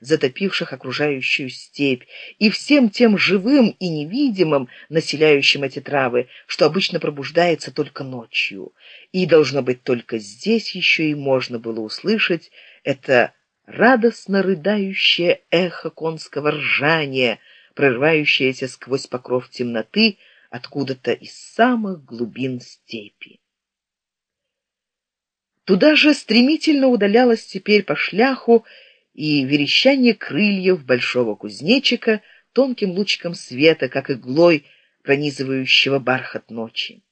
затопивших окружающую степь, и всем тем живым и невидимым, населяющим эти травы, что обычно пробуждается только ночью. И, должно быть, только здесь еще и можно было услышать это радостно рыдающее эхо конского ржания, прорывающееся сквозь покров темноты откуда-то из самых глубин степи. Туда же стремительно удалялась теперь по шляху и верещание крыльев большого кузнечика тонким лучиком света, как иглой, пронизывающего бархат ночи.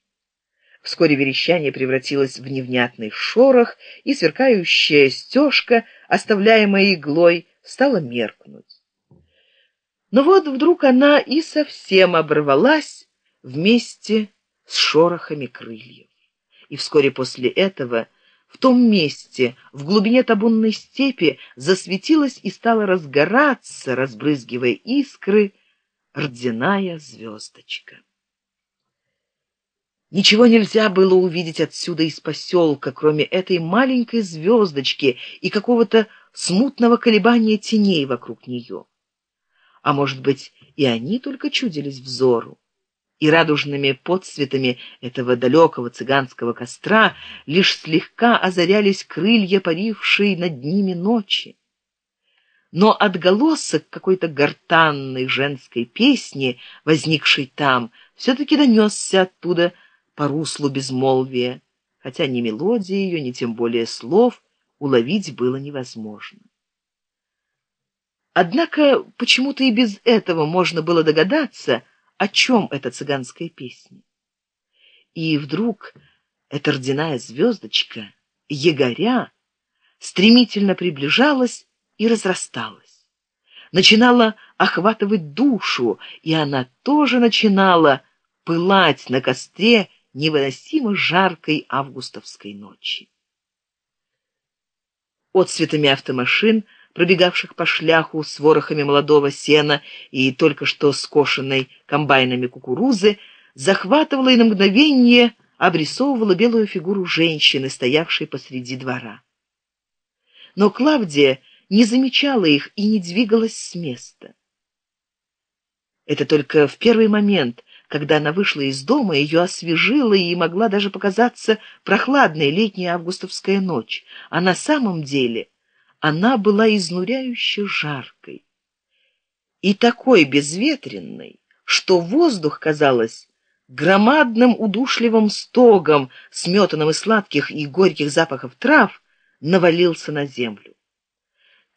Вскоре верещание превратилось в невнятный шорох, и сверкающая стежка, оставляемая иглой, стала меркнуть. Но вот вдруг она и совсем оборвалась вместе с шорохами крыльев. И вскоре после этого в том месте, в глубине табунной степи, засветилась и стала разгораться, разбрызгивая искры, родяная звездочка. Ничего нельзя было увидеть отсюда из поселка, кроме этой маленькой звездочки и какого-то смутного колебания теней вокруг нее. А может быть, и они только чудились взору и радужными подсветами этого далекого цыганского костра лишь слегка озарялись крылья парившей над ними ночи. Но отголосок какой-то гортанной женской песни, возникшей там, все-таки донесся оттуда по руслу безмолвия, хотя ни мелодии ее, ни тем более слов уловить было невозможно. Однако почему-то и без этого можно было догадаться, о чем эта цыганская песня. И вдруг эта родяная звездочка, егоря, стремительно приближалась и разрасталась. Начинала охватывать душу, и она тоже начинала пылать на костре невыносимо жаркой августовской ночи. Отцветами автомашин пробегавших по шляху с ворохами молодого сена и только что скошенной комбайнами кукурузы, захватывала и на мгновение обрисовывала белую фигуру женщины, стоявшей посреди двора. Но Клавдия не замечала их и не двигалась с места. Это только в первый момент, когда она вышла из дома, ее освежила и могла даже показаться прохладной летняя августовская ночь, а на самом деле — она была изнуряюще жаркой и такой безветренной, что воздух, казалось, громадным удушливым стогом, сметанным из сладких и горьких запахов трав, навалился на землю.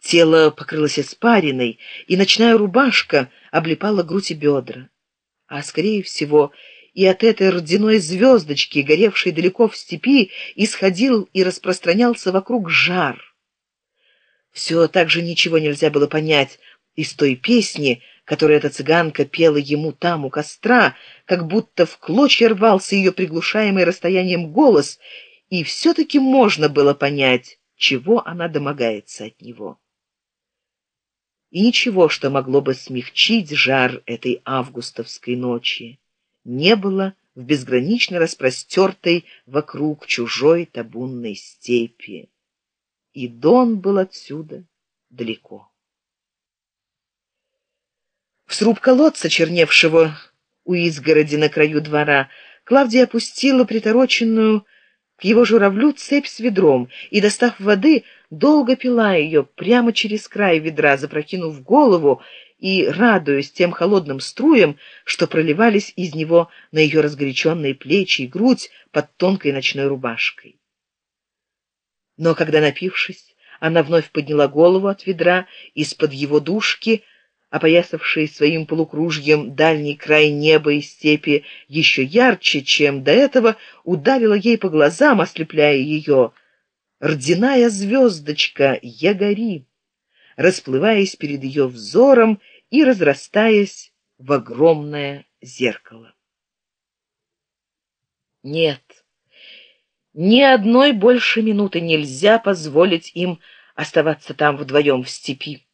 Тело покрылось испариной, и ночная рубашка облепала грудь и бедра. А, скорее всего, и от этой родяной звездочки, горевшей далеко в степи, исходил и распространялся вокруг жар. Все так же ничего нельзя было понять из той песни, которую эта цыганка пела ему там у костра, как будто в клочья рвался ее приглушаемый расстоянием голос, и все-таки можно было понять, чего она домогается от него. И ничего, что могло бы смягчить жар этой августовской ночи, не было в безгранично распростертой вокруг чужой табунной степи и Дон был отсюда далеко. В сруб колодца, черневшего у изгороди на краю двора, Клавдия опустила притороченную к его журавлю цепь с ведром и, достав воды, долго пила ее прямо через край ведра, запрокинув голову и радуясь тем холодным струям, что проливались из него на ее разгоряченные плечи и грудь под тонкой ночной рубашкой. Но когда, напившись, она вновь подняла голову от ведра из-под его душки, опоясавшей своим полукружьем дальний край неба и степи еще ярче, чем до этого, ударила ей по глазам, ослепляя ее. Рдяная звездочка Ягори, расплываясь перед ее взором и разрастаясь в огромное зеркало. Нет, ни одной больше минуты нельзя позволить им оставаться там вдвоем в степи.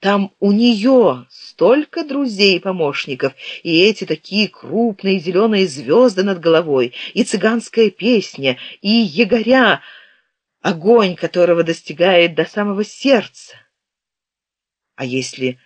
Там у нее столько друзей и помощников, и эти такие крупные зеленые звезды над головой, и цыганская песня, и егоря, огонь которого достигает до самого сердца. А если